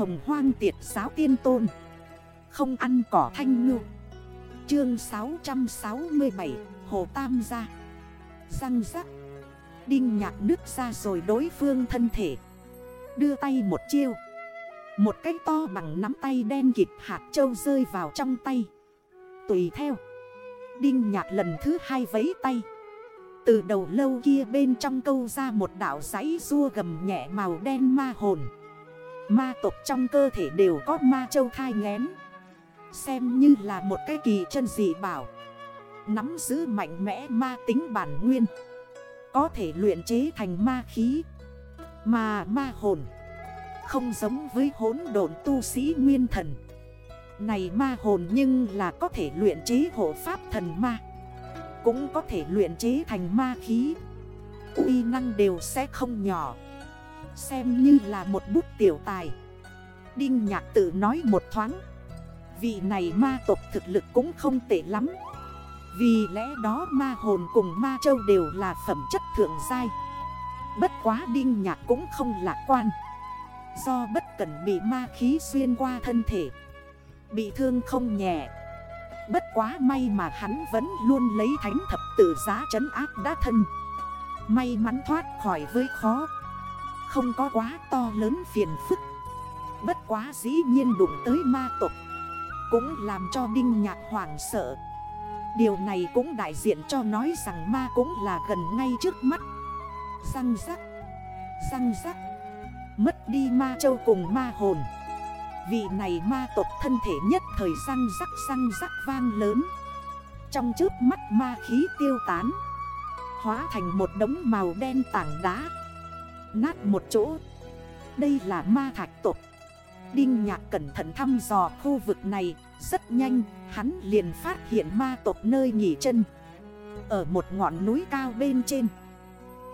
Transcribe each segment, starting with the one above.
hồng hoang tiệt giáo tiên tôn. Không ăn cỏ thanh ngư. Chương 667 Hồ Tam gia. Răng rắc. Đinh nhạc nước ra rồi đối phương thân thể. Đưa tay một chiêu. Một cái to bằng nắm tay đen kịp hạt châu rơi vào trong tay. Tùy theo. Đinh nhạc lần thứ hai vấy tay. Từ đầu lâu kia bên trong câu ra một đảo giấy rua gầm nhẹ màu đen ma hồn. Ma tộc trong cơ thể đều có ma châu thai ngén. Xem như là một cái kỳ chân dị bảo. Nắm giữ mạnh mẽ ma tính bản nguyên. Có thể luyện chế thành ma khí. Mà ma hồn. Không giống với hốn độn tu sĩ nguyên thần. Này ma hồn nhưng là có thể luyện chế hộ pháp thần ma. Cũng có thể luyện chế thành ma khí. Uy năng đều sẽ không nhỏ. Xem như là một bút tiểu tài. Đinh nhạc tự nói một thoáng. Vị này ma tộc thực lực cũng không tệ lắm. Vì lẽ đó ma hồn cùng ma châu đều là phẩm chất thượng giai. Bất quá đinh nhạc cũng không lạc quan. Do bất cẩn bị ma khí xuyên qua thân thể. Bị thương không nhẹ. Bất quá may mà hắn vẫn luôn lấy thánh thập tử giá trấn áp đá thân. May mắn thoát khỏi với khó không có quá to lớn phiền phức. Bất quá dĩ nhiên đụng tới ma tộc, Cũng làm cho Đinh Nhạc hoảng sợ. Điều này cũng đại diện cho nói rằng ma cũng là gần ngay trước mắt. Răng rắc Răng rắc, Mất đi ma châu cùng ma hồn. Vị này ma tộc thân thể nhất thời răng rắc răng rắc vang lớn. Trong trước mắt ma khí tiêu tán, Hóa thành một đống màu đen tảng đá. Nát một chỗ. Đây là ma thạch tộc. Đinh nhạc cẩn thận thăm dò khu vực này, Rất nhanh, hắn liền phát hiện ma tộc nơi nghỉ chân. Ở một ngọn núi cao bên trên,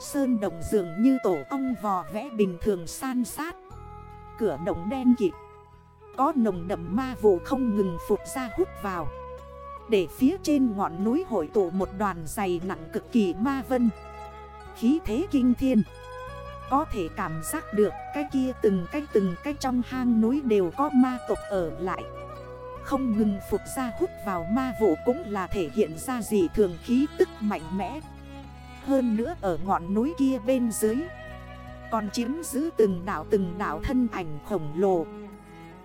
Sơn đồng dường như tổ ong vò vẽ bình thường san sát. Cửa động đen kịp Có nồng đậm ma vụ không ngừng phục ra hút vào. Để phía trên ngọn núi hội tụ một đoàn dày nặng cực kỳ ma vân. Khí thế kinh thiên có thể cảm giác được cái kia từng cái từng cái trong hang núi đều có ma tộc ở lại. Không ngừng phục ra hút vào ma vụ cũng là thể hiện ra gì thường khí tức mạnh mẽ. Hơn nữa ở ngọn núi kia bên dưới, Còn chiếm giữ từng đảo từng đảo thân ảnh khổng lồ.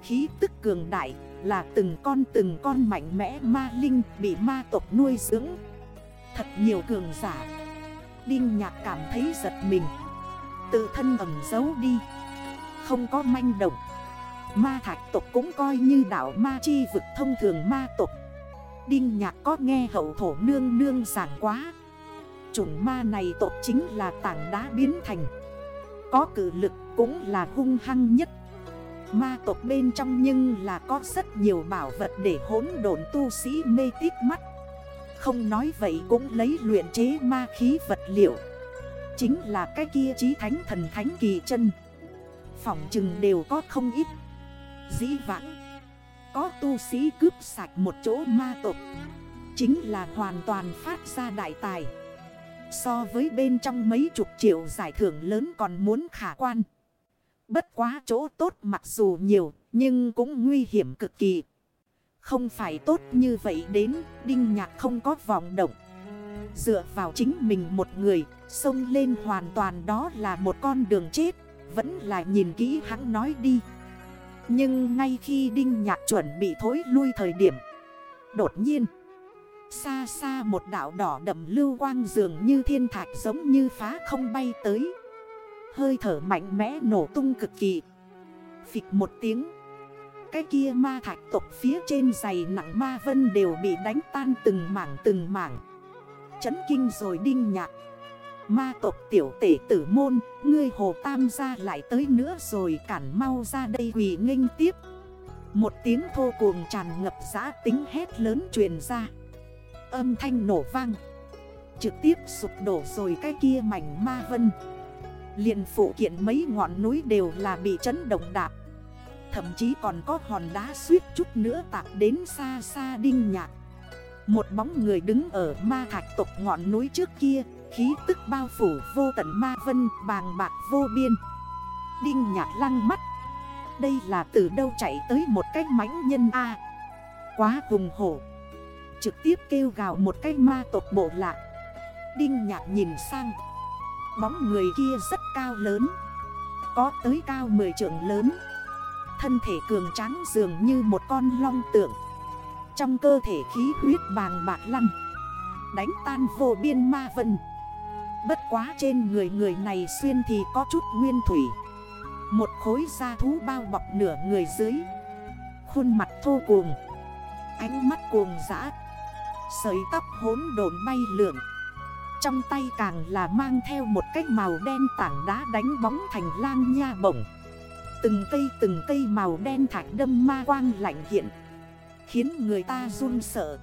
Khí tức cường đại là từng con từng con mạnh mẽ ma linh bị ma tộc nuôi dưỡng. Thật nhiều cường giả. Đinh nhạc cảm thấy giật mình. Tự thân ẩm giấu đi. Không có manh động. Ma thạch tộc cũng coi như đảo ma chi vực thông thường ma tộc. Đinh nhạc có nghe hậu thổ nương nương giảng quá. Chủng ma này tộc chính là tảng đá biến thành. Có cử lực cũng là hung hăng nhất. Ma tộc bên trong nhưng là có rất nhiều bảo vật để hỗn độn tu sĩ mê tít mắt. Không nói vậy cũng lấy luyện chế ma khí vật liệu. Chính là cái kia trí thánh thần thánh kỳ chân. Phỏng chừng đều có không ít. Dĩ vãng, Có tu sĩ cướp sạch một chỗ ma tộc. Chính là hoàn toàn phát ra đại tài. So với bên trong mấy chục triệu giải thưởng lớn còn muốn khả quan. Bất quá chỗ tốt mặc dù nhiều, Nhưng cũng nguy hiểm cực kỳ. Không phải tốt như vậy đến, Đinh nhạc không có vòng động. Dựa vào chính mình một người Xông lên hoàn toàn đó là một con đường chết, Vẫn là nhìn kỹ hắn nói đi. Nhưng ngay khi Đinh Nhạc chuẩn bị thối lui thời điểm, Đột nhiên, Xa xa một đảo đỏ đậm lưu quang dường như thiên thạch giống như phá không bay tới. Hơi thở mạnh mẽ nổ tung cực kỳ. Phịch một tiếng, Cái kia ma thạch tộc phía trên dày nặng ma vân đều bị đánh tan từng mảng từng mảng. Chấn kinh rồi đinh nhạc. Ma tộc tiểu tể tử môn, Ngươi hồ tam gia lại tới nữa rồi cản mau ra đây quỳ nghênh tiếp. Một tiếng thô cuồng tràn ngập giã tính hét lớn truyền ra. Âm thanh nổ vang. Trực tiếp sụp đổ rồi cái kia mảnh ma vân. Liền phụ kiện mấy ngọn núi đều là bị chấn động đạp. Thậm chí còn có hòn đá suýt chút nữa tạc đến xa xa đinh nhạc. Một bóng người đứng ở ma thạch tộc ngọn núi trước kia, Khí tức bao phủ vô tận ma vân, bàng bạc vô biên. Đinh nhạc lăng mắt. Đây là từ đâu chạy tới một cách mãnh nhân A? Quá hùng hổ. Trực tiếp kêu gào một cách ma tộc bộ lạc. Đinh nhạc nhìn sang. Bóng người kia rất cao lớn. Có tới cao 10 trượng lớn. Thân thể cường tráng dường như một con long tượng. Trong cơ thể khí huyết bàng bạc lăn, Đánh tan vô biên ma vân. Bất quá trên người người này xuyên thì có chút nguyên thủy. Một khối da thú bao bọc nửa người dưới, Khuôn mặt thô cuồng, Ánh mắt cuồng dã, Sợi tóc hốn đồn bay lượn. Trong tay càng là mang theo một cách màu đen tảng đá đánh bóng thành lang nha bổng. Từng cây từng cây màu đen thạch đâm ma quang lạnh hiện. Khiến người ta run sợ.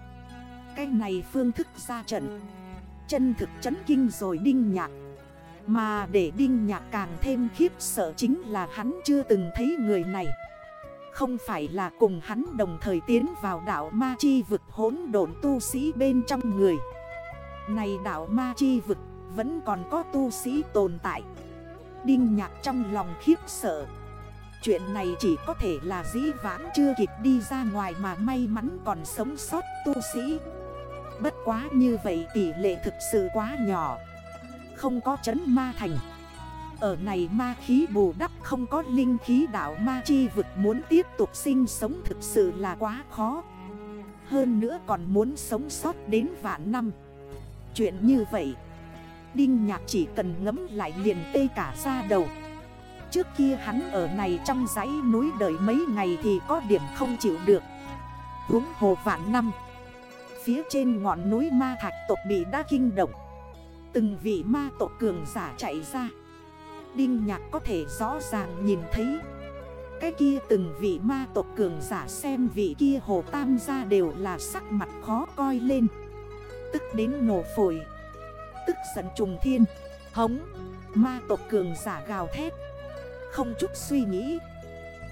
Cái này phương thức ra trận. Chân thực chấn kinh rồi đinh nhạc. Mà để đinh nhạc càng thêm khiếp sợ chính là hắn chưa từng thấy người này. Không phải là cùng hắn đồng thời tiến vào đảo ma chi vực hỗn độn tu sĩ bên trong người. Này đảo ma chi vực vẫn còn có tu sĩ tồn tại. Đinh nhạc trong lòng khiếp sợ. Chuyện này chỉ có thể là dĩ vãng chưa kịp đi ra ngoài mà may mắn còn sống sót tu sĩ. Bất quá như vậy tỷ lệ thực sự quá nhỏ. Không có chấn ma thành. Ở này ma khí bù đắp không có linh khí đảo ma chi vực muốn tiếp tục sinh sống thực sự là quá khó. Hơn nữa còn muốn sống sót đến vạn năm. Chuyện như vậy, Đinh nhạc chỉ cần ngấm lại liền tê cả ra đầu. Trước kia hắn ở này trong dãy núi đợi mấy ngày thì có điểm không chịu được. Húng hồ vạn năm, Phía trên ngọn núi ma thạch tộc bị đã kinh động. Từng vị ma tộc cường giả chạy ra. Đinh nhạc có thể rõ ràng nhìn thấy. Cái kia từng vị ma tộc cường giả xem vị kia hồ tam gia đều là sắc mặt khó coi lên. Tức đến nổ phổi. Tức giận trùng thiên. Hống. Ma tộc cường giả gào thét. Không chút suy nghĩ.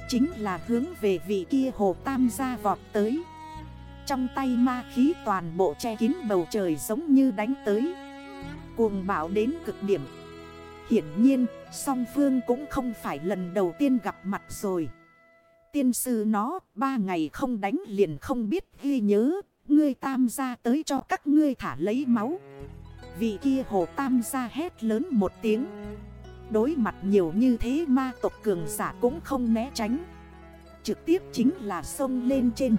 Chính là hướng về vị kia hồ tam gia vọt tới. Trong tay ma khí toàn bộ che kín bầu trời giống như đánh tới. Cuồng bão đến cực điểm. Hiển nhiên, song phương cũng không phải lần đầu tiên gặp mặt rồi. Tiên sư nó, ba ngày không đánh liền không biết ghi nhớ. Ngươi tam gia tới cho các ngươi thả lấy máu. Vị kia hồ tam gia hét lớn một tiếng. Đối mặt nhiều như thế ma tộc cường giả cũng không né tránh. Trực tiếp chính là sông lên trên.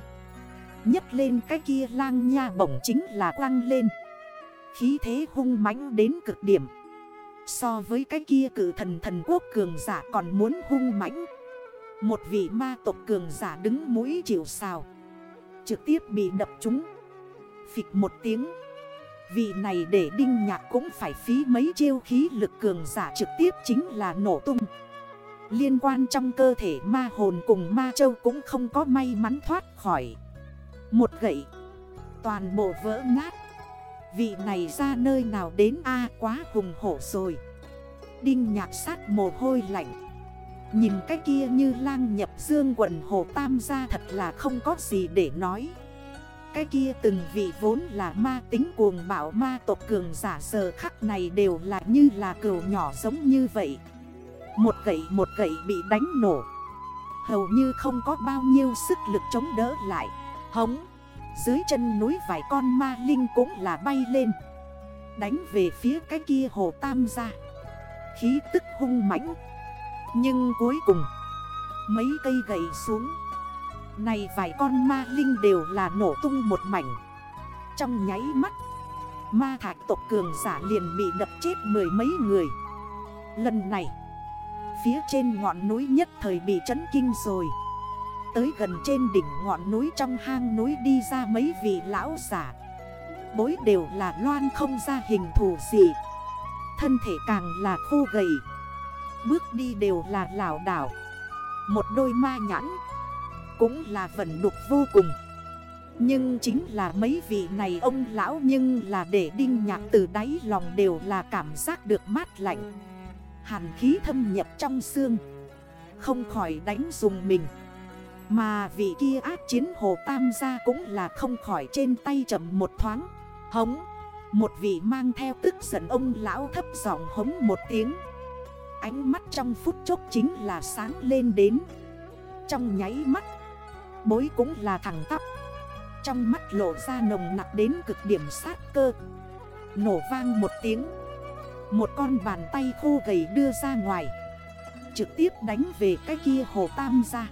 Nhất lên cái kia lang nha bổng chính là quăng lên. Khí thế hung mãnh đến cực điểm. So với cái kia cử thần thần quốc cường giả còn muốn hung mãnh. Một vị ma tộc cường giả đứng mũi chịu xào Trực tiếp bị đập trúng. Phịch một tiếng. Vị này để đinh nhạc cũng phải phí mấy chiêu khí lực cường giả trực tiếp chính là nổ tung. Liên quan trong cơ thể ma hồn cùng ma châu cũng không có may mắn thoát khỏi. Một gậy. Toàn bộ vỡ nát. Vị này ra nơi nào đến a à, quá hùng hổ rồi. Đinh nhạc sát mồ hôi lạnh. Nhìn cái kia như lang nhập dương quần hồ tam gia thật là không có gì để nói. Cái kia từng vị vốn là ma tính cuồng bảo ma tộc cường giả giờ khắc này đều là như là cừu nhỏ giống như vậy. Một gậy một gậy bị đánh nổ. Hầu như không có bao nhiêu sức lực chống đỡ lại. Hống! Dưới chân núi vài con ma linh cũng là bay lên. Đánh về phía cái kia hồ tam gia. Khí tức hung mãnh. Nhưng cuối cùng, Mấy cây gậy xuống. Này vài con ma linh đều là nổ tung một mảnh. Trong nháy mắt, Ma thạch tộc cường giả liền bị đập chết mười mấy người. Lần này, Phía trên ngọn núi nhất thời bị chấn kinh rồi. Tới gần trên đỉnh ngọn núi trong hang núi đi ra mấy vị lão giả. Bối đều là loan không ra hình thù gì. Thân thể càng là khô gầy. Bước đi đều là lảo đảo. Một đôi ma nhãn cũng là vẩn đục vô cùng. Nhưng chính là mấy vị này ông lão Nhưng là để đinh nhạc từ đáy lòng đều là cảm giác được mát lạnh. Hàn khí thâm nhập trong xương. Không khỏi đánh dùng mình. Mà vị kia ác chiến hồ tam gia cũng là không khỏi trên tay chậm một thoáng. Hống. Một vị mang theo tức giận ông lão thấp giọng hống một tiếng. Ánh mắt trong phút chốc chính là sáng lên đến. Trong nháy mắt Bối cũng là thẳng tắp. Trong mắt lộ ra nồng nặng đến cực điểm sát cơ. Nổ vang một tiếng. Một con bàn tay khô gầy đưa ra ngoài. Trực tiếp đánh về cái kia hồ tam ra